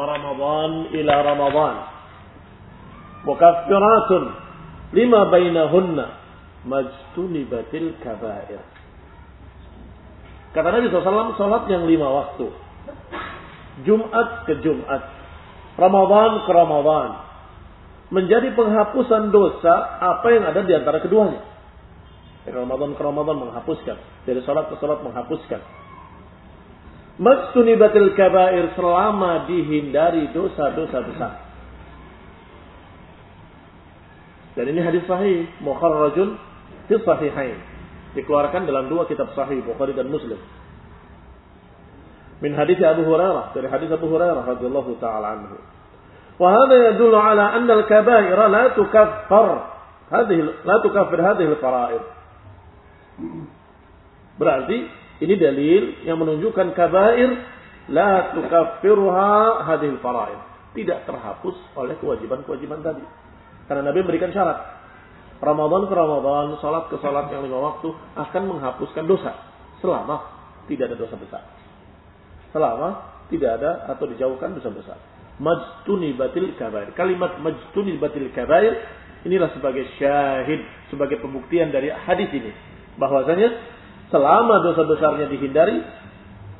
wa Ramadan ila Ramadan. Mukaffiratun lima bainahunna majtunibatil kabair. Kata Nabi SAW, sholat yang lima waktu. Jumat ke Jumat. Ramadan ke Ramadan. Menjadi penghapusan dosa apa yang ada di antara keduanya. Dari Ramadan ke Ramadan menghapuskan. Dari sholat ke sholat menghapuskan. Majtunibatil kabair selama dihindari dosa-dosa besar. Dan ini hadis sahih. Mukharrajun fi sahihain dikeluarkan dalam dua kitab sahih Bukhari dan Muslim. Min hadis Abu Hurairah dari hadis Abu Hurairah radhiyallahu taala anhu. Hadha yadullu ala anna al-kaba'ira la tukaffar hadhihi la tukaffir hadhihi al-fara'id. Berarti ini dalil yang menunjukkan kabair la tukaffiruha hadhihi al-fara'id. Tidak terhapus oleh kewajiban-kewajiban tadi. Karena Nabi memberikan syarat Ramadan ke Ramadan, salat ke salat yang lima waktu akan menghapuskan dosa selama tidak ada dosa besar. Selama tidak ada atau dijauhkan dosa besar. Majtuni batil kabair. Kalimat majtuni batil kabair inilah sebagai syahid, sebagai pembuktian dari hadis ini. Bahwasanya selama dosa besarnya dihindari,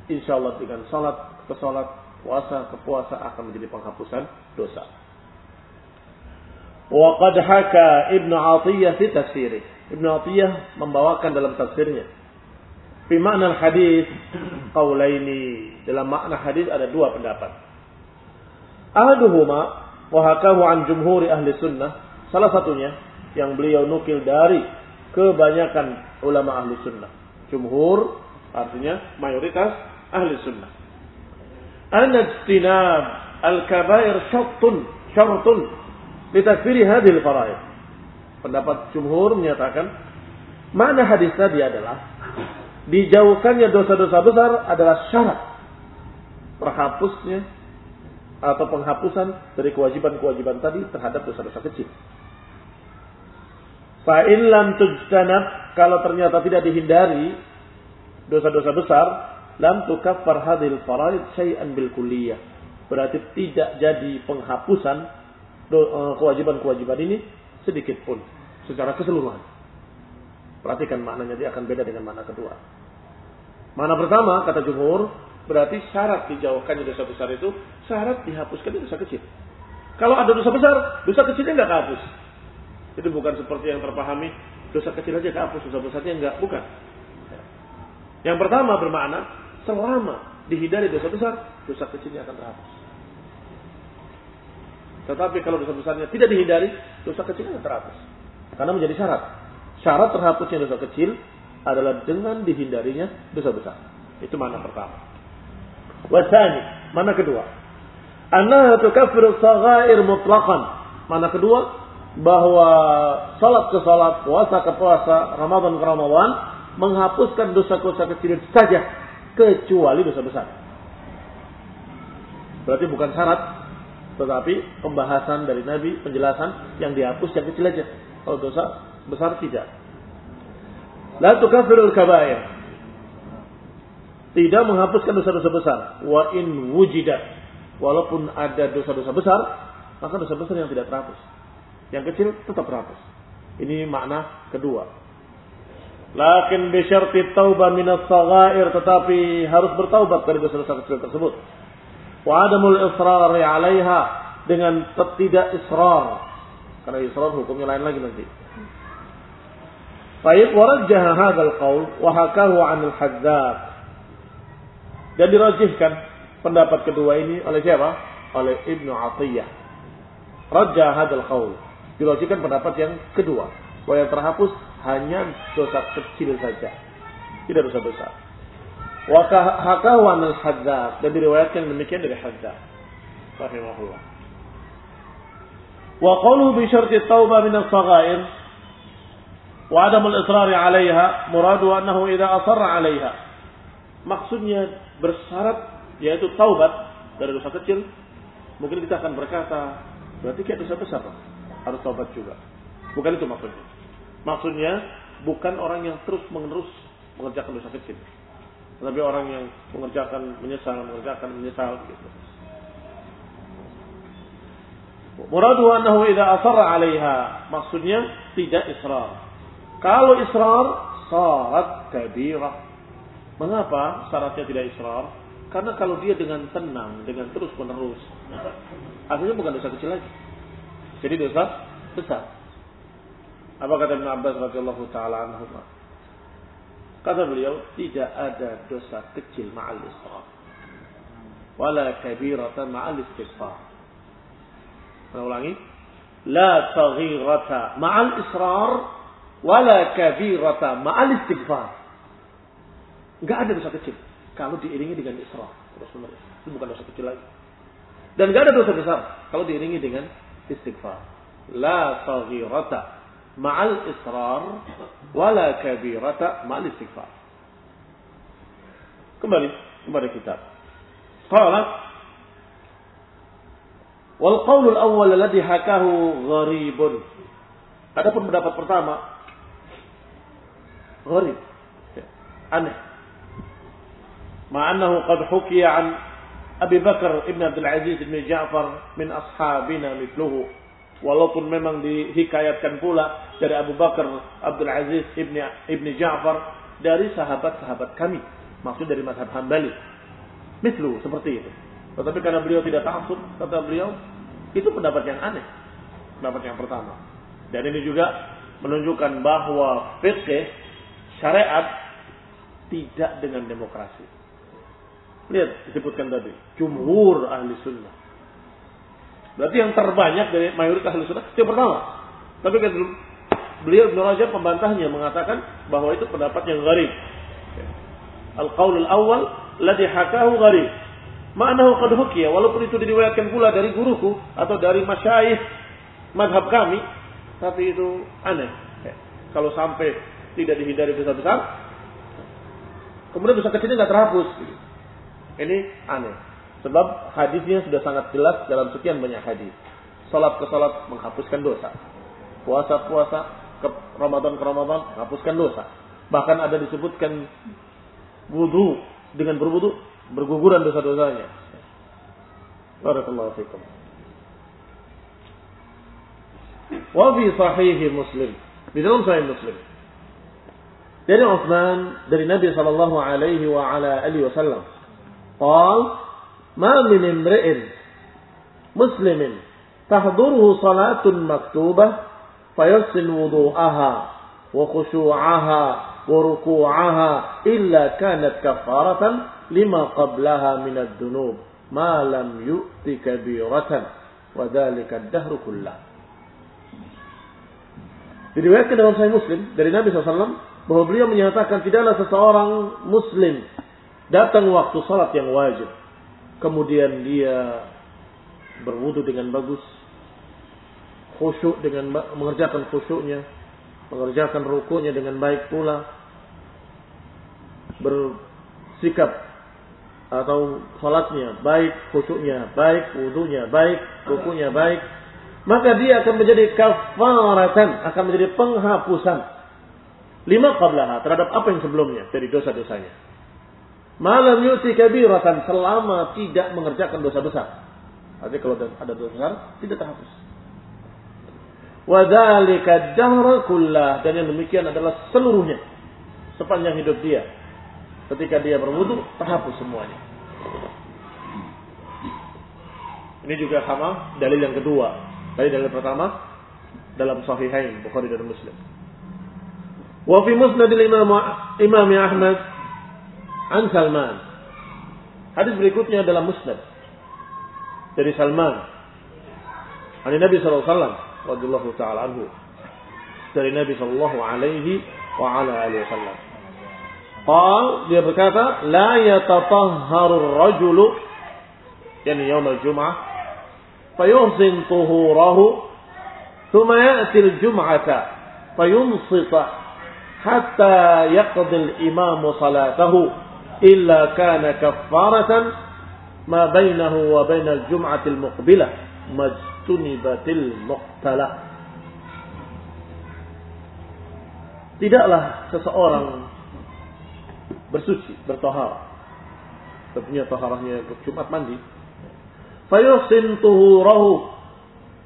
insya Allah dengan salat ke salat, puasa ke puasa akan menjadi penghapusan dosa. Waqad haka Ibnu Atiyah fi tafsirih. Ibnu Atiyah membawakan dalam tafsirnya. Fi makna hadis qaulaini. Dalam makna hadis ada dua pendapat. Ahaduhuma wa hakahu an jumhuri ahli sunnah. Salah satunya yang beliau nukil dari kebanyakan ulama ahli sunnah. Jumhur artinya mayoritas ahli sunnah. Anajtinab al-kabair syartun syartun litakfiri hadil faraid. Pendapat jumhur menyatakan mana hadis tadi adalah dijauhkannya dosa-dosa besar adalah syarat terhapusnya atau penghapusan dari kewajiban-kewajiban tadi terhadap dosa-dosa kecil. Fa'in lam tujtanab kalau ternyata tidak dihindari dosa-dosa besar, lam tukaffar hadil faraid syai'an bil kulliyah. Berarti tidak jadi penghapusan Eh, kewajiban-kewajiban ini sedikit pun secara keseluruhan. Perhatikan maknanya dia akan beda dengan makna kedua. Mana pertama kata jumhur berarti syarat dijauhkannya dosa besar itu syarat dihapuskan dosa kecil. Kalau ada dosa besar, dosa kecilnya nggak kehapus. Itu bukan seperti yang terpahami dosa kecil aja kehapus, dosa besarnya enggak, bukan. Yang pertama bermakna selama dihindari dosa besar, dosa kecilnya akan terhapus. Tetapi kalau dosa besarnya tidak dihindari, dosa kecilnya terhapus. Karena menjadi syarat. Syarat terhapusnya dosa kecil adalah dengan dihindarinya dosa besar. Itu mana pertama. Wasani, mana kedua? Annaha tukaffiru saghair mutlaqan. Mana kedua? Bahwa salat ke salat, puasa ke puasa, Ramadan ke Ramadan menghapuskan dosa-dosa kecil saja kecuali dosa besar. Berarti bukan syarat tetapi pembahasan dari Nabi, penjelasan yang dihapus yang kecil aja. Kalau dosa besar tidak. La tukafirul kabair. Tidak menghapuskan dosa-dosa besar. Wa in wujidat. Walaupun ada dosa-dosa besar, maka dosa besar yang tidak terhapus. Yang kecil tetap terhapus. Ini makna kedua. Lakin bisyarti taubah minas sagair. Tetapi harus bertaubat dari dosa-dosa kecil tersebut wa adamul israr 'alaiha dengan tidak israr. Karena israr hukumnya lain lagi nanti. Baik, warajjah hadzal qaul wa hakahu 'an al-Haddad. Dan dirajihkan pendapat kedua ini oleh siapa? Oleh Ibnu Atiyah. Rajah hadzal qaul. Dirajihkan pendapat yang kedua. Bahwa yang terhapus hanya dosa kecil saja. Tidak dosa besar. Wa hakahu al Haddad dan diriwayatkan demikian dari Haddad rahimahullah. Wa qawluhu bi syarti taubah min as-saghair wa adam al-israr 'alayha muradu annahu idza asarra 'alayha. Maksudnya bersyarat yaitu taubat dari dosa kecil. Mungkin kita akan berkata, berarti kayak dosa besar harus taubat juga. Bukan itu maksudnya. Maksudnya bukan orang yang terus menerus mengerjakan dosa kecil. Tapi orang yang mengerjakan menyesal, mengerjakan menyesal gitu. Muraduhu annahu idza asarra 'alaiha. Maksudnya tidak israr. Kalau israr sarat kabirah. Mengapa syaratnya tidak israr? Karena kalau dia dengan tenang, dengan terus menerus, akhirnya bukan dosa kecil lagi. Jadi dosa besar. Apa kata Ibn Abbas radhiyallahu taala anhu? Kata beliau, tidak ada dosa kecil ma'al israr. Wala kabirata ma'al istighfar. Saya ulangi. La saghirata ma'al israr. Wala kabirata ma'al istighfar. Enggak ada dosa kecil kalau diiringi dengan israr terus menerus. Itu bukan dosa kecil lagi. Dan gak ada dosa besar kalau diiringi dengan استغفار لا صغيرة مع الإصرار ولا كبيرة مع الاستغفار kembali kepada kitab qala wal qaulul awwal alladhi hakahu gharibun adapun pendapat pertama gharib aneh ma'annahu qad hukiya an Abi Bakar Ibn Abdul Aziz Ibn Ja'far min ashabina mithluhu. Walaupun memang dihikayatkan pula dari Abu Bakar Abdul Aziz Ibn, Ibn Ja'far dari sahabat-sahabat kami. Maksud dari mazhab Hambali. Mithlu, seperti itu. Tetapi karena beliau tidak taksub, kata beliau, itu pendapat yang aneh. Pendapat yang pertama. Dan ini juga menunjukkan bahwa fikih syariat tidak dengan demokrasi. Lihat disebutkan tadi. Jumhur ahli sunnah. Berarti yang terbanyak dari mayoritas ahli sunnah yang pertama. Tapi kan beliau Ibn Rajab pembantahnya mengatakan bahwa itu pendapat yang gharib. Al-qaul al-awwal ladhi hakahu gharib. Ma'nahu qad hukiya walaupun itu diriwayatkan pula dari guruku atau dari masyayikh madhab kami tapi itu aneh. Kalau sampai tidak dihindari dosa besar, kemudian dosa kecilnya nggak terhapus. Ini aneh. Sebab hadisnya sudah sangat jelas dalam sekian banyak hadis. Salat ke salat menghapuskan dosa. Puasa puasa ke Ramadan ke Ramadan menghapuskan dosa. Bahkan ada disebutkan wudhu dengan berwudhu berguguran dosa-dosanya. Barakallahu fikum. Wa fi sahihi Muslim. Di dalam sahih Muslim. Dari Utsman dari Nabi sallallahu alaihi wa ala alihi wasallam قال ما من امرئ مسلم تحضره صلاة مكتوبة فيحسن وضوءها وخشوعها وركوعها إلا كانت كفارة لما قبلها من الذنوب ما لم يؤت كبيرة وذلك الدهر كله Diriwayatkan dalam Sahih Muslim dari Nabi SAW bahwa beliau menyatakan tidaklah seseorang Muslim Datang waktu salat yang wajib. Kemudian dia berwudu dengan bagus. Khusyuk dengan mengerjakan khusyuknya. Mengerjakan rukunya dengan baik pula. Bersikap atau salatnya baik, khusyuknya baik, wudunya baik, rukunya baik. Maka dia akan menjadi kafaratan, akan menjadi penghapusan. Lima qablaha terhadap apa yang sebelumnya dari dosa-dosanya. Malam yuti kabiratan selama tidak mengerjakan dosa besar. Artinya kalau ada dosa besar tidak terhapus. Wadhalika dahra kullah. Dan yang demikian adalah seluruhnya. Sepanjang hidup dia. Ketika dia berwudu, terhapus semuanya. Ini juga sama dalil yang kedua. Tadi dalil pertama dalam Sahihain Bukhari dan Muslim. Wa fi musnadil Imam Imam Ahmad an Salman. Hadis berikutnya dalam Musnad dari Salman. Dari Nabi sallallahu alaihi wasallam taala anhu. Dari Nabi sallallahu alaihi wa ala alihi wasallam. Qal dia berkata, la yatatahharu ar-rajulu yani yaum al-jum'ah fayuhsin tuhurahu thumma ya'ti al-jum'ata fayunsita hatta yaqdi al-imamu salatahu illa kana kaffaratan ma bainahu wa bainal jum'atil muqbilah majtunibatil muqtalah tidaklah seseorang bersuci bertohar. Tentunya toharahnya Jumat mandi. Fayusin tuhurahu.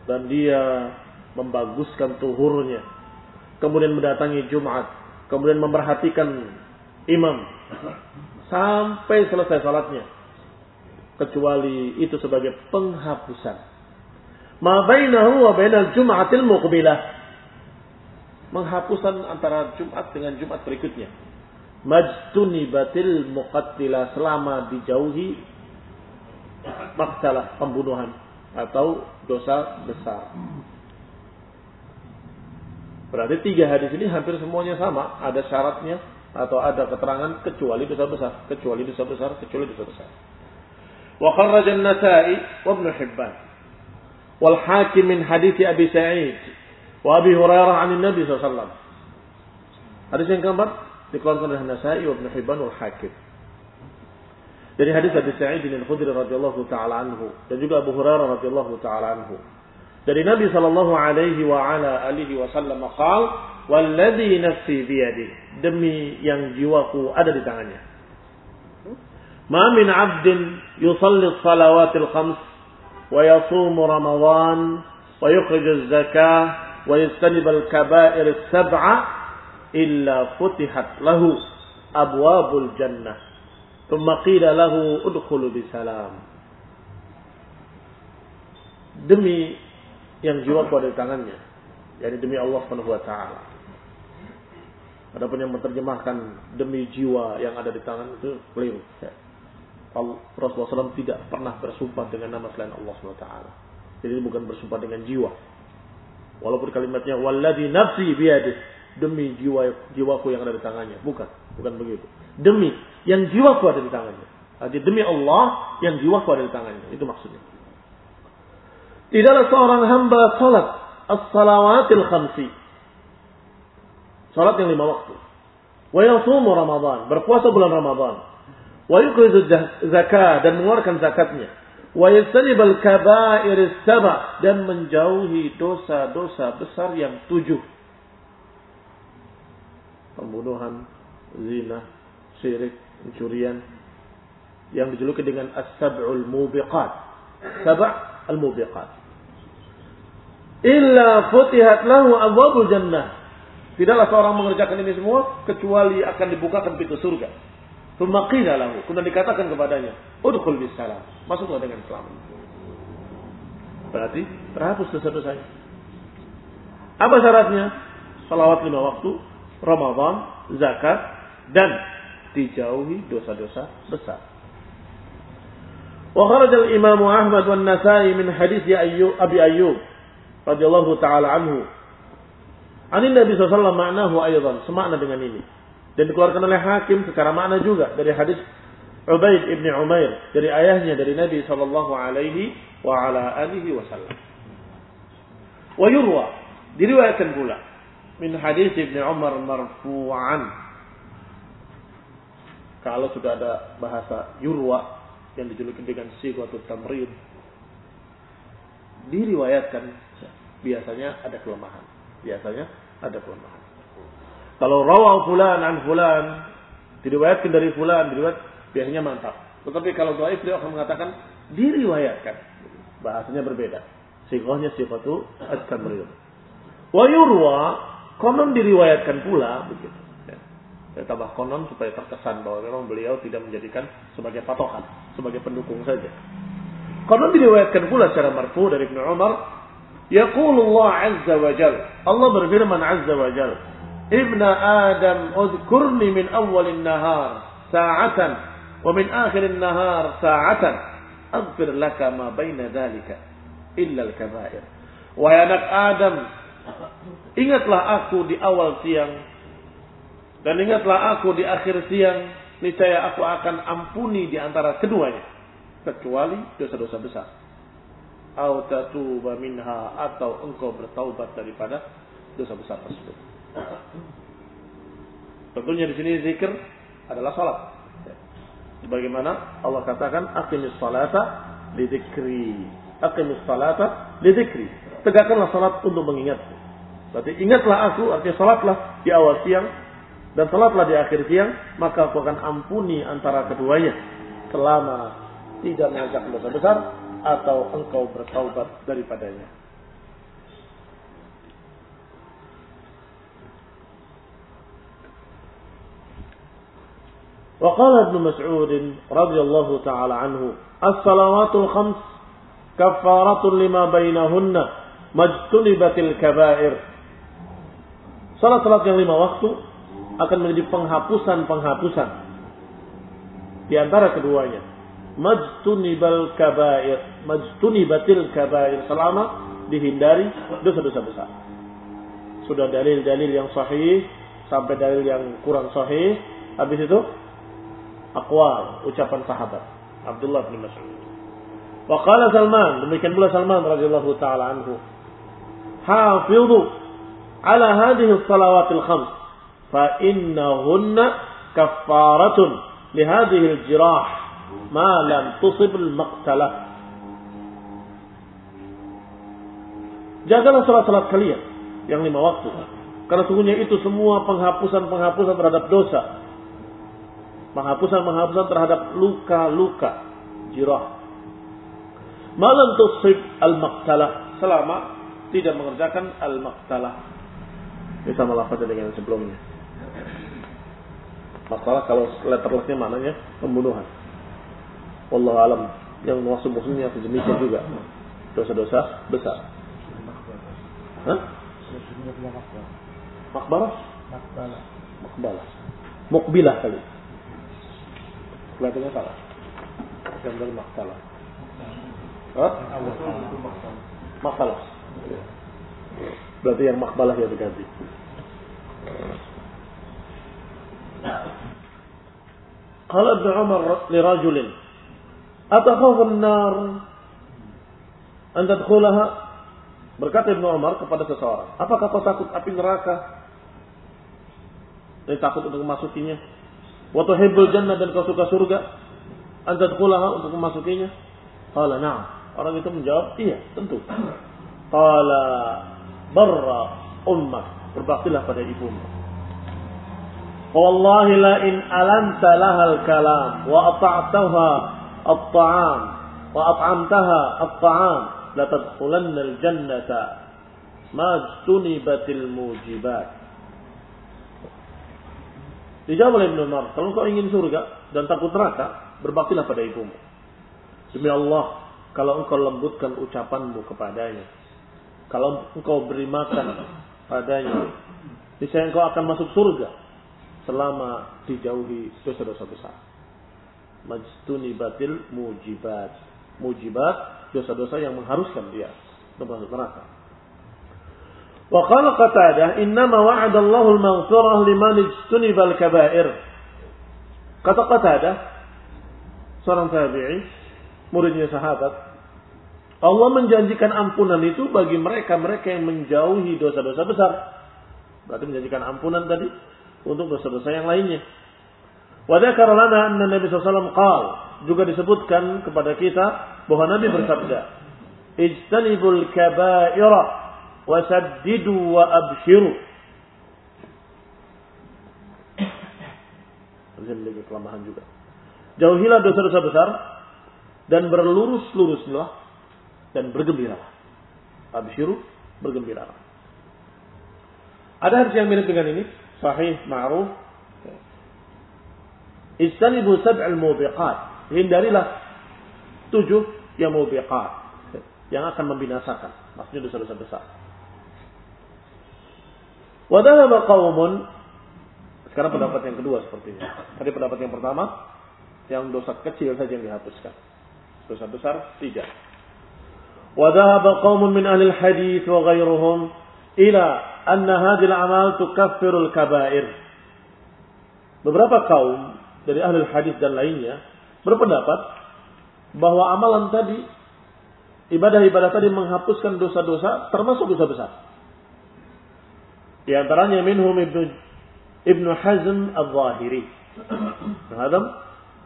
Dan dia membaguskan tuhurnya, kemudian mendatangi Jumat, kemudian memperhatikan imam sampai selesai salatnya, kecuali itu sebagai penghapusan. Ma bainahu wa bainal jum'atil muqbilah. Menghapusan antara Jumat dengan Jumat berikutnya. Majtunibatil muqattila selama dijauhi maksalah pembunuhan atau dosa besar. Berarti tiga hadis ini hampir semuanya sama. Ada syaratnya atau ada keterangan kecuali dosa besar. Kecuali dosa besar, kecuali dosa besar. Wa kharraj an-Nasa'i wa Ibn Hibban. Wal Hakim min hadis Abi Sa'id wa Abi Hurairah 'an Nabi sallallahu Hadis yang keempat dikeluarkan oleh Nasa'i wa Ibn Hibban wal Hakim. Dari hadis Abi Sa'id bin Khudri radhiyallahu taala anhu dan juga Abu Hurairah radhiyallahu taala anhu. Dari Nabi sallallahu alaihi wa ala alihi wasallam qaal, "Walladzi nafsi biyadi." Demi yang jiwaku ada di tangannya. Ma min 'abdin yusalli salawatil khams wa yasumu Ramadan wa yukhrij az-zakah wa yastanib al-kaba'ir as-sab'a illa futihat lahu abwabul jannah ثم قيل له ادخل بسلام demi yang jiwa ada di tangannya yakni demi Allah Subhanahu wa taala Adapun yang menerjemahkan demi jiwa yang ada di tangan itu keliru. Rasulullah SAW tidak pernah bersumpah dengan nama selain Allah SWT. Jadi bukan bersumpah dengan jiwa. Walaupun kalimatnya walladhi nafsi biyadih demi jiwa jiwaku yang ada di tangannya. Bukan, bukan begitu. Demi yang jiwaku ada di tangannya. Jadi demi Allah yang jiwaku ada di tangannya. Itu maksudnya. Tidaklah seorang hamba salat as-salawatil khamsi. Salat yang lima waktu. Wa yasumu Ramadan, berpuasa bulan Ramadan. Wa yukhrizu zakat dan mengeluarkan zakatnya. Wa yastanibal kaba'ir saba dan menjauhi dosa-dosa besar yang tujuh. Pembunuhan, zina, syirik, pencurian yang dijuluki dengan as-sab'ul mubiqat. Sab' al-mubiqat. Illa futihat lahu abwabul jannah. Tidaklah seorang mengerjakan ini semua kecuali akan dibukakan pintu surga. Thumma qila lahu, kemudian dikatakan kepadanya, "Udkhul bis salam." Masuklah dengan selamat. Berarti terhapus dosa-dosanya. Apa syaratnya? Salawat lima waktu, Ramadan, zakat, dan dijauhi dosa-dosa besar. Wa kharaja al-Imam Ahmad wa Nasai min hadis ya Abi Ayyub radhiyallahu taala anhu. Ani Nabi sallallahu maknahu aydan, semakna dengan ini. Dan dikeluarkan oleh Hakim secara makna juga dari hadis Ubaid ibni Umair dari ayahnya dari Nabi sallallahu alaihi wa ala alihi wasallam. Wa yurwa diriwayatkan pula min hadis Ibnu Umar marfu'an kalau sudah ada bahasa yurwa yang dijuluki dengan sigwatul tamrid diriwayatkan biasanya ada kelemahan. Biasanya ada kelemahan. Kalau rawa fulan an fulan diriwayatkan dari fulan, diriwayat biasanya mantap. Tetapi kalau dhaif dia akan mengatakan diriwayatkan. Bahasanya berbeda. Sighahnya sifatu at-tamrid. Wa yurwa konon diriwayatkan pula begitu. Saya tambah konon supaya terkesan bahwa memang beliau tidak menjadikan sebagai patokan, sebagai pendukung saja. Konon diriwayatkan pula secara marfu dari Ibnu Umar, Yaqulullah Azza wa Jal. Allah berfirman Azza wa Jal. Ibna Adam udhkurni min awalin nahar sa'atan wa min akhirin nahar sa'atan aghfir laka ma baina dhalika illa al-kabair. Wahai anak Adam, ingatlah aku di awal siang dan ingatlah aku di akhir siang, niscaya aku akan ampuni di antara keduanya. Kecuali dosa-dosa besar. Autatuba minha atau engkau bertaubat daripada dosa besar tersebut. Tentunya di sini zikir adalah salat. Sebagaimana Allah katakan, aqimis salata li dzikri. Aqimis salata li dzikri. Tegakkanlah salat untuk mengingatku. Berarti ingatlah aku, artinya salatlah di awal siang, dan salatlah di akhir siang, maka aku akan ampuni antara keduanya selama tidak mengajak dosa besar atau engkau bertaubat daripadanya. وقال ابن مسعود رضي الله تعالى عنه الصلوات الخمس كفارة لما بينهن مجتنبة الكبائر. Salat-salat yang lima waktu akan menjadi penghapusan-penghapusan di antara keduanya. Majtunibal kabair, majtunibatil kabair selama dihindari dosa-dosa besar. Sudah dalil-dalil yang sahih sampai dalil yang kurang sahih. Habis itu akwal ucapan sahabat Abdullah bin Mas'ud. Wa qala Salman, demikian pula Salman radhiyallahu taala anhu. Hafidhu ala hadhihi salawatil khams fa innahunna kaffaratun li hadhihi al-jirah ma lam tusib al-maqtalah. Jagalah salat-salat kalian yang lima waktu. Karena sungguhnya itu semua penghapusan-penghapusan terhadap dosa penghapusan-penghapusan terhadap luka-luka jirah. Malam tusib al-maqtalah selama tidak mengerjakan al-maqtalah. Ini sama lafaznya dengan yang sebelumnya. Masalah kalau letterlessnya maknanya pembunuhan. Allah alam yang maksud maksudnya demikian juga dosa-dosa besar. Hah? Makbalah? Makbalah. Makbalah. Mukbilah kali. Kelihatannya salah. Gambar maksalah. Hah? Maksalah. Berarti yang makbalah ya diganti. Qala Ibn Umar li rajulin Atakhafu an-nar? An tadkhulaha? Berkata Ibn Umar kepada seseorang, apakah kau takut api neraka? Dan takut untuk memasukinya? wa tuhibbul jannah dan kau suka surga? Anta tadkhulaha untuk memasukinya. Qala na'am. Orang itu menjawab iya tentu. Qala barra ummak berbaktilah pada ibumu. Wallahi la in alanta lahal kalam wa ata'taha at'amtaha at-ta'am la tadkhulanna al-jannata ma jtunibatil mujibat Dijawab oleh Ibn Umar, kalau engkau ingin surga dan takut neraka, berbaktilah pada ibumu. Demi Allah, kalau engkau lembutkan ucapanmu kepadanya, kalau engkau beri makan padanya, niscaya engkau akan masuk surga selama dijauhi dosa-dosa besar majtunibatil mujibat. Mujibat dosa-dosa yang mengharuskan dia untuk masuk neraka. Wa qala Qatadah, "Innama wa'ada Allahu al-maghfirah liman ijtunibal kaba'ir." Kata Qatadah, seorang tabi'i, muridnya sahabat, Allah menjanjikan ampunan itu bagi mereka-mereka yang menjauhi dosa-dosa besar. Berarti menjanjikan ampunan tadi untuk dosa-dosa yang lainnya wa dzakara lana anna Nabi sallallahu qal juga disebutkan kepada kita bahwa Nabi bersabda ijtanibul kaba'ira wasaddidu wa abshiru. Memiliki kelemahan juga. Jauhilah dosa-dosa besar dan berlurus-luruslah dan bergembira. Abshiru, bergembira. Ada hadis yang mirip dengan ini, sahih, ma'ruf. Istanibu sab'al mubiqat. Hindarilah tujuh yang mubiqat. Yang akan membinasakan. Maksudnya dosa-dosa besar. Wadahaba qaumun sekarang pendapat yang kedua seperti ini. Tadi pendapat yang pertama, yang dosa kecil saja yang dihapuskan. Dosa besar tidak. Wadahaba qaumun min ahli hadis wa ghairuhum ila anna hadhihi al-amal tukaffiru al-kaba'ir. Beberapa kaum dari ahli hadis dan lainnya berpendapat bahwa amalan tadi ibadah-ibadah tadi menghapuskan dosa-dosa termasuk dosa besar. Di antaranya minhum Ibnu Ibnu Hazm Al-Zahiri. Hazm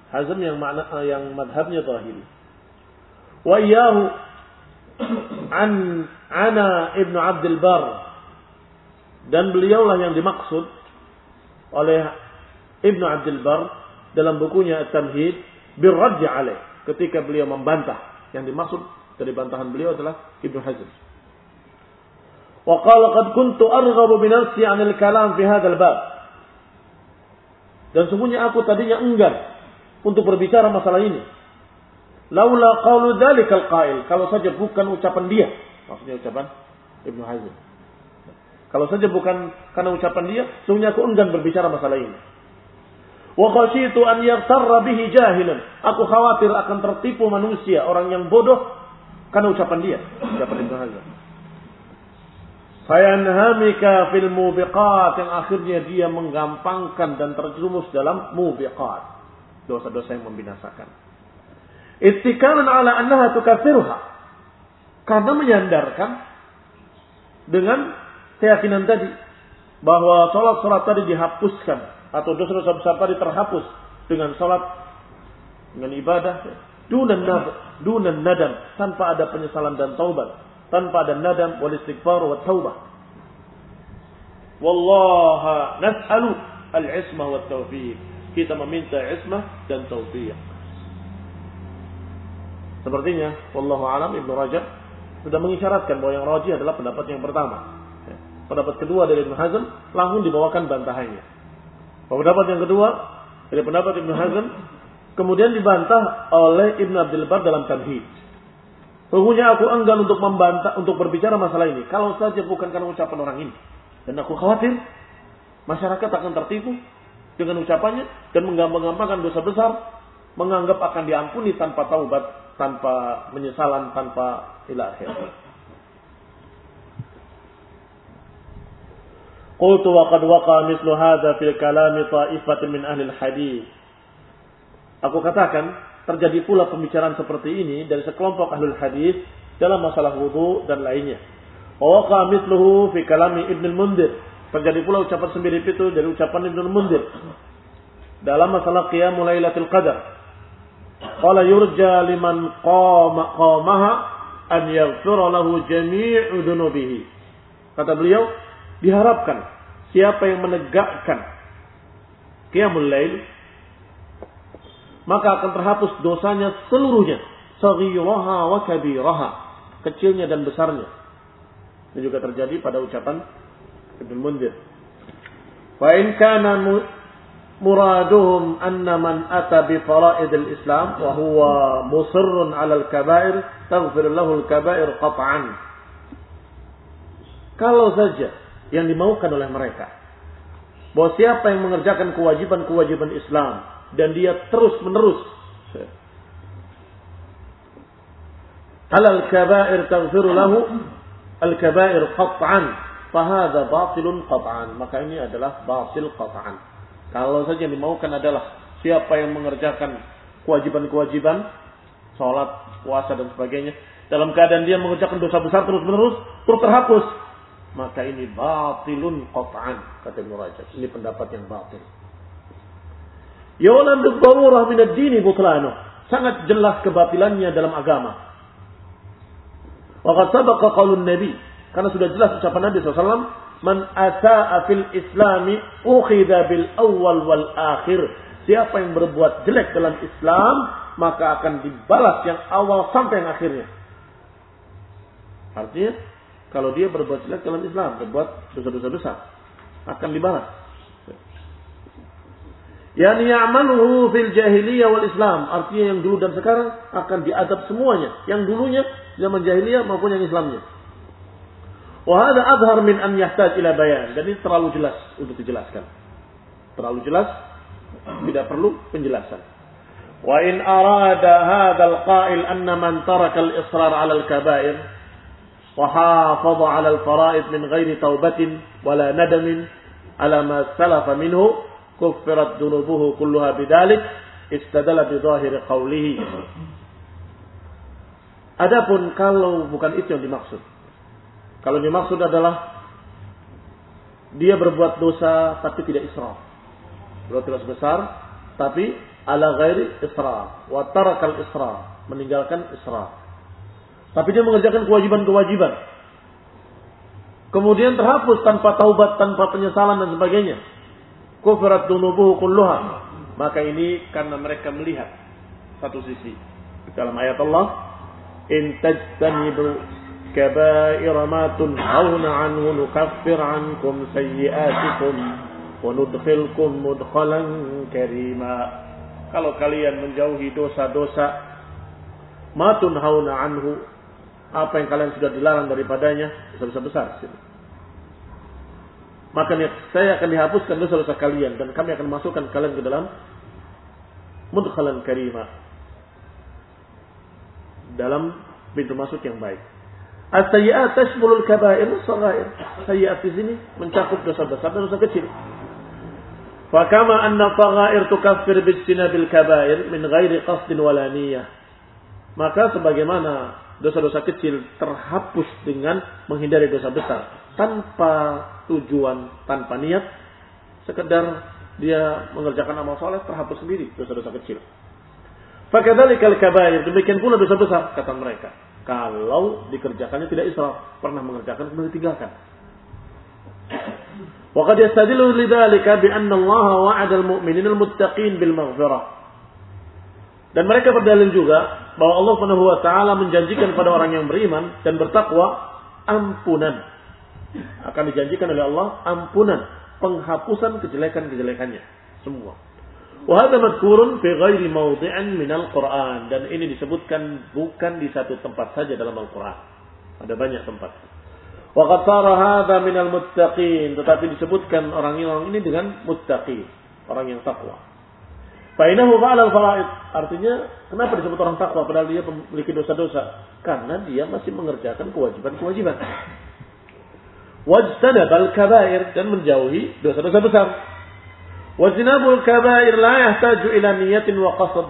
Hazm yang makna yang madhabnya Zahiri. Wa an ana Ibnu Abdul Bar dan beliaulah yang dimaksud oleh Ibnu Abdul Bar dalam bukunya At-Tamhid birraddi alaih ketika beliau membantah yang dimaksud dari bantahan beliau adalah Ibnu Hazm. Wa qala qad kuntu arghabu bi nafsi 'anil kalam fi hadzal bab. Dan sungguhnya aku tadinya enggan untuk berbicara masalah ini. Laula qawlu dhalika al-qa'il, kalau saja bukan ucapan dia, maksudnya ucapan Ibnu Hazm. Kalau saja bukan karena ucapan dia, sungguhnya aku enggan berbicara masalah ini. Wa khasyitu an yaghtarra bihi jahilan. Aku khawatir akan tertipu manusia, orang yang bodoh karena ucapan dia, ucapan Ibnu Hazm. Fayanhamika fil mubiqat yang akhirnya dia menggampangkan dan terjerumus dalam mubiqat. Dosa-dosa yang membinasakan. Ittikalan ala annaha tukafirha. Karena menyandarkan dengan keyakinan tadi bahwa sholat-sholat tadi dihapuskan atau dosa-dosa besar tadi terhapus dengan sholat dengan ibadah dunan nad dunan nadam tanpa ada penyesalan dan taubat tanpa ada nadam wal istighfar wa taubah. Wallaha nas'alu al-ismah wa taufiq kita meminta ismah dan taufiq sepertinya wallahu alam Ibnu Rajab sudah mengisyaratkan bahwa yang rajih adalah pendapat yang pertama. Pendapat kedua dari Ibn Hazm langsung dibawakan bantahannya. Pendapat yang kedua dari pendapat Ibn Hazm kemudian dibantah oleh Ibn Abdul Bar dalam Tamhid. Sungguhnya aku enggan untuk membantah untuk berbicara masalah ini kalau saja bukan karena ucapan orang ini. Dan aku khawatir masyarakat akan tertipu dengan ucapannya dan menggampang-gampangkan dosa besar, menganggap akan diampuni tanpa taubat, tanpa penyesalan, tanpa ila Qultu wa qad waqa mithlu hadha fil kalami ta'ifatin min ahli hadis. Aku katakan, terjadi pula pembicaraan seperti ini dari sekelompok ahli hadis dalam masalah wudu dan lainnya. Wa waqa mithluhu fi kalami Ibn al-Mundir. Terjadi pula ucapan sendiri itu dari ucapan Ibn al-Mundir. Dalam masalah qiyamul lailatul qadar. Qala yurja liman qama qamaha an yaghfira lahu jami'u dhunubihi. Kata beliau, diharapkan siapa yang menegakkan qiyamul lail maka akan terhapus dosanya seluruhnya saghiraha wa kabiraha kecilnya dan besarnya. Ini juga terjadi pada ucapan Ibnu Mundir wa in kana muraduhum anna man ata bi fara'id al-islam wa huwa musirrun 'ala al-kaba'ir taghfir lahu al-kaba'ir qat'an. Kalau saja yang dimaukan oleh mereka. Bahwa siapa yang mengerjakan kewajiban-kewajiban Islam dan dia terus-menerus halal kabair taghfiru lahu al kabair qat'an fahada batilun qat'an. Maka ini adalah batil qat'an. Kalau saja yang dimaukan adalah siapa yang mengerjakan kewajiban-kewajiban salat puasa dan sebagainya dalam keadaan dia mengerjakan dosa besar terus-menerus terus terhapus maka ini batilun qat'an kata Ibnu Rajab. Ini pendapat yang batil. Yawalan darurah min ad-dini butlanu. Sangat jelas kebatilannya dalam agama. Wa qad sabaqa qaulun Nabi. Karena sudah jelas ucapan Nabi SAW. Man asa'a fil islami ukhidha bil awal wal akhir. Siapa yang berbuat jelek dalam Islam, maka akan dibalas yang awal sampai yang akhirnya. Artinya, kalau dia berbuat jelek dalam Islam, berbuat dosa-dosa besar, akan dibalas. Yani ya'maluhu fil jahiliyah wal Islam. Artinya yang dulu dan sekarang akan diadab semuanya. Yang dulunya zaman jahiliyah maupun yang Islamnya. Wahada adhar min an yahtaj ila bayan. Ini terlalu jelas untuk dijelaskan. Terlalu jelas, tidak perlu penjelasan. Wa in arada hadzal qail anna man taraka al-israr 'ala al-kaba'ir وحافظ على الفرائض من غير توبة ولا ندم على ما سلف منه كفرت ذنوبه كلها بذلك استدل بظاهر قوله Adapun kalau bukan itu yang dimaksud. Kalau dimaksud adalah dia berbuat dosa tapi tidak israf. Berbuat dosa besar tapi ala ghairi israf. Wa tarakal israf. Meninggalkan israf. Tapi dia mengerjakan kewajiban-kewajiban. Kemudian terhapus tanpa taubat, tanpa penyesalan dan sebagainya. Kufrat dunubuhu kulluha. Maka ini karena mereka melihat satu sisi. Dalam ayat Allah. In tajtanibu kabaira ma tunhauna anhu nukaffir ankum sayyiatikum nudkhilkum mudkhalan karima. Kalau kalian menjauhi dosa-dosa matun hauna anhu apa yang kalian sudah dilarang daripadanya dosa-dosa besar maka saya akan dihapuskan dosa-dosa kalian dan kami akan masukkan kalian ke dalam mudkhalan karima dalam pintu masuk yang baik As-sayyi'at tashmulul kaba'ir. Sayyi'at di sini mencakup dosa besar dan dosa kecil. Fakama anna faghair tukaffir bijtinabil kaba'ir min ghairi qasdin wala niyah. Maka sebagaimana dosa-dosa kecil terhapus dengan menghindari dosa besar tanpa tujuan, tanpa niat, sekedar dia mengerjakan amal soleh terhapus sendiri dosa-dosa kecil. Fakadzalikal kaba'ir, demikian pula dosa besar kata mereka kalau dikerjakannya tidak israf, pernah mengerjakan kemudian ditinggalkan. Wa qad yastadillu lidzalika bi anna Allah wa'ada al-mu'minina al-muttaqin bil maghfirah. Dan mereka berdalil juga bahwa Allah Subhanahu wa taala menjanjikan pada orang yang beriman dan bertakwa ampunan. Akan dijanjikan oleh Allah ampunan, penghapusan kejelekan-kejelekannya semua. Wahada madkurun fi ghairi mawdi'an minal Qur'an. Dan ini disebutkan bukan di satu tempat saja dalam Al-Quran. Ada banyak tempat. Wa qad hadha minal muttaqin. Tetapi disebutkan orang-orang ini dengan muttaqin. Orang yang takwa. Fainahu fa'ala al-fara'id. Artinya, kenapa disebut orang takwa padahal dia memiliki dosa-dosa? Karena dia masih mengerjakan kewajiban-kewajiban. Wajtanab al-kabair dan menjauhi dosa-dosa besar. Wajinabul kabair la yahtaju ila niyatin wa qasad.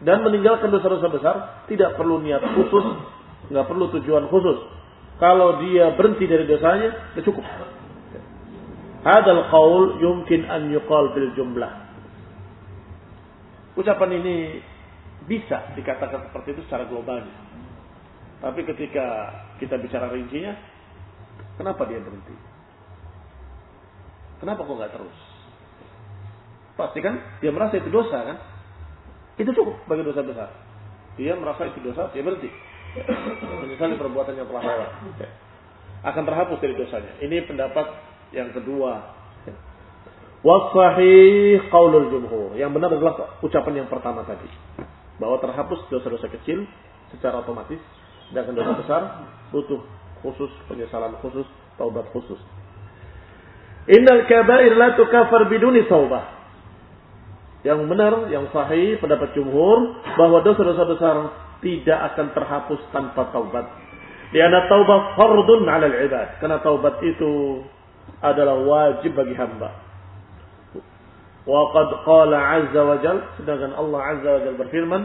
Dan meninggalkan dosa-dosa besar tidak perlu niat khusus, nggak perlu tujuan khusus. Kalau dia berhenti dari dosanya, sudah cukup. Hadal qaul yumkin an yuqal bil jumlah. Ucapan ini bisa dikatakan seperti itu secara global. Tapi ketika kita bicara rincinya, kenapa dia berhenti? Kenapa kok nggak terus? Pasti kan dia merasa itu dosa kan? Itu cukup bagi dosa besar. Dia merasa itu dosa, dia berhenti. Menyesali perbuatan yang telah lewat. Akan terhapus dari dosanya. Ini pendapat yang kedua. Wasahih qaulul jumhur. Yang benar adalah ucapan yang pertama tadi. Bahwa terhapus dosa-dosa kecil secara otomatis. Sedangkan dosa besar butuh khusus, penyesalan khusus, taubat khusus. Innal kabair la tukafar biduni taubah. Yang benar, yang sahih pendapat jumhur bahwa dosa-dosa besar tidak akan terhapus tanpa taubat. Karena taubat fardun 'ala al-'ibad. Karena taubat itu adalah wajib bagi hamba. Wa qad qala azza wa jal, sedangkan Allah azza wa jal berfirman,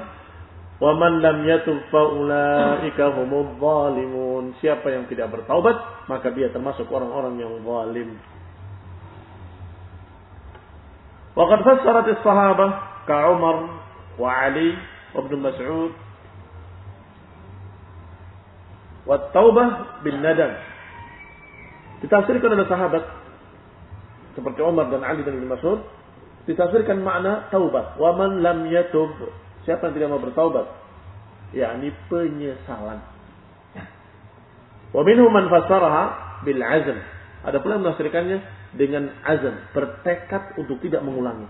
"Wa man lam yatub fa ulaika zalimun." Siapa yang tidak bertaubat, maka dia termasuk orang-orang yang zalim. Wa qad fassarat as-sahabah ka Umar wa Ali Mas'ud wa taubah bin nadam. Ditafsirkan oleh sahabat seperti Umar dan Ali dan Ibn Mas'ud ditafsirkan makna taubat. Wa man lam yatub. Siapa yang tidak mau bertaubat? Yakni penyesalan. Wa minhum man fassaraha bil azm. Ada pula yang menafsirkannya dengan azam, bertekad untuk tidak mengulangi.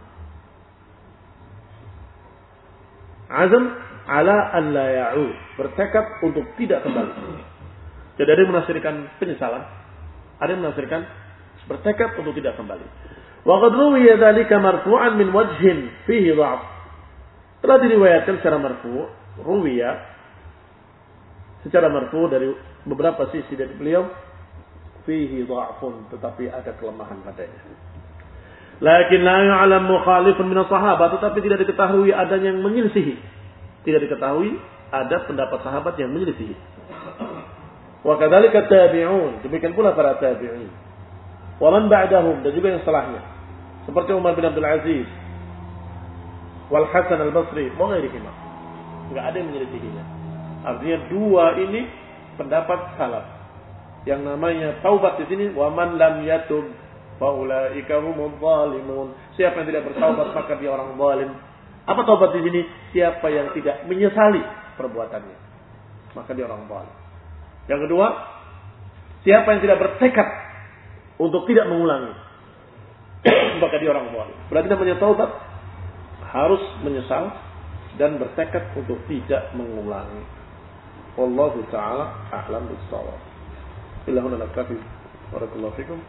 Azam ala an la bertekad untuk tidak kembali. Jadi ada yang menafsirkan penyesalan, ada yang menafsirkan bertekad untuk tidak kembali. Wa qad ruwiya dzalika marfu'an min wajhin fihi. Telah diriwayatkan secara marfu', ruwiya secara marfu' dari beberapa sisi dari beliau fihi dha'fun tetapi ada kelemahan padanya. Lakin la ya'lam mukhalifun min sahabat tetapi tidak diketahui adanya yang menyelisihi. Tidak diketahui ada pendapat sahabat yang menyelisihi. Wa kadzalika tabi'un, demikian pula para tabi'in. Wa man ba'dahum dan juga yang setelahnya. Seperti Umar bin Abdul Aziz, wal Hasan al-Basri, wa ghairihima. Enggak ada yang menyelisihinya. Artinya dua ini pendapat salaf yang namanya taubat di sini waman lam yatub faulaika humul zalimun. Siapa yang tidak bertaubat maka dia orang zalim. Apa taubat di sini? Siapa yang tidak menyesali perbuatannya maka dia orang zalim. Yang kedua, siapa yang tidak bertekad untuk tidak mengulangi. Maka dia orang mual. Berarti namanya taubat harus menyesal dan bertekad untuk tidak mengulangi. Wallahu taala a'lam bissawab. Ilahuna nakafi. Barakallahu fikum.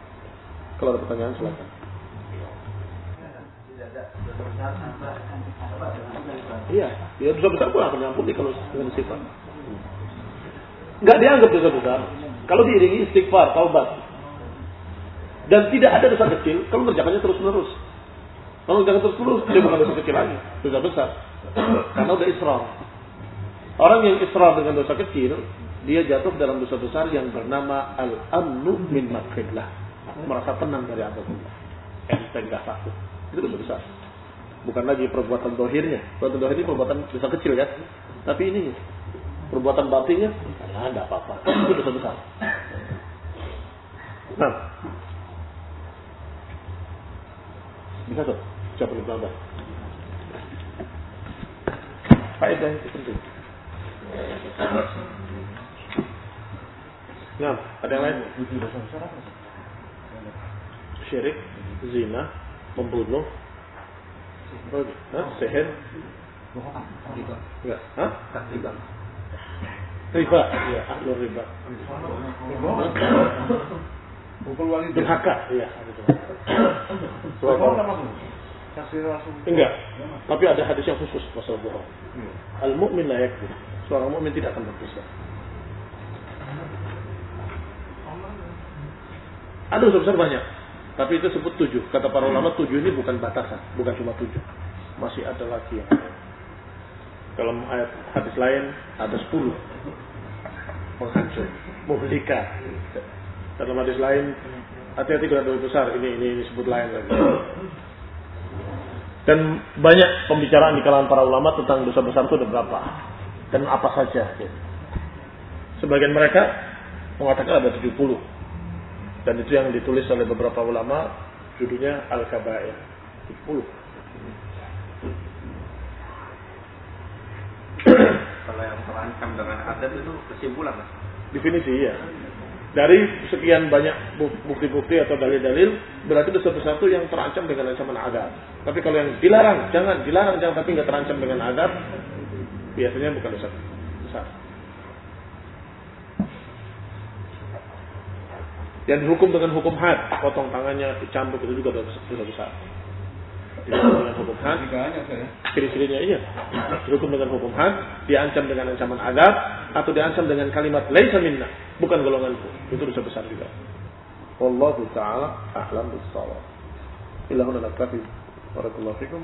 Kalau ada pertanyaan silakan. Iya, ya dosa besar pun akan diampuni kalau dengan istighfar. Enggak dianggap dosa besar. Kalau diiringi istighfar, taubat. Dan tidak ada dosa kecil kalau mengerjakannya terus-menerus. Kalau jangan terus-menerus, dia bukan dosa kecil lagi, dosa besar. Karena udah israr. Orang yang israr dengan dosa kecil, dia jatuh dalam dosa besar yang bernama al-amnu min makrillah. Merasa tenang dari azab Allah. Enteng gak takut. Itu dosa besar. Bukan lagi perbuatan dohirnya. Perbuatan dohir ini perbuatan dosa kecil ya. Tapi ini perbuatan batinnya, ya apa-apa. Itu dosa besar. Nah, bisa tuh, lebih pelan Faedah itu penting. Nah, ada yang lain? Syirik, zina, membunuh, Hah? seher, enggak, Hah? riba, riba, ya, ahlu riba, durhaka, iya, Enggak. Tapi ada hadis yang khusus masalah bohong. Al mukmin layak Seorang mukmin tidak akan berdosa. Ada besar banyak. Tapi itu sebut tujuh. Kata para ulama tujuh ini bukan batasan. Bukan cuma tujuh. Masih ada lagi yang Kalau ayat hadis lain ada sepuluh. Menghancur. Muhlika. Dalam hadis lain hati-hati dengan dosa besar. Ini, ini, ini sebut lain lagi. Dan banyak pembicaraan di kalangan para ulama tentang dosa besar itu ada berapa. Dan apa saja. Sebagian mereka mengatakan ada 70. Dan itu yang ditulis oleh beberapa ulama judulnya Al-Kabair. 10. Kalau yang terancam dengan adat itu kesimpulan? Definisi ya. Dari sekian banyak bukti-bukti atau dalil-dalil berarti itu yang terancam dengan ancaman adab. Tapi kalau yang dilarang, jangan dilarang jangan tapi nggak terancam dengan adab, biasanya bukan dosa besar. Dan dihukum dengan hukum had, potong tangannya, dicambuk itu juga dosa besar. Dengan hukum had, ciri-cirinya iya. Dihukum dengan hukum had, diancam dengan ancaman adab, atau diancam dengan kalimat laisa minna, bukan golonganku. Itu dosa besar juga. Wallahu taala a'lam bis-shawab. Ilahuna nakfi. Barakallahu fikum.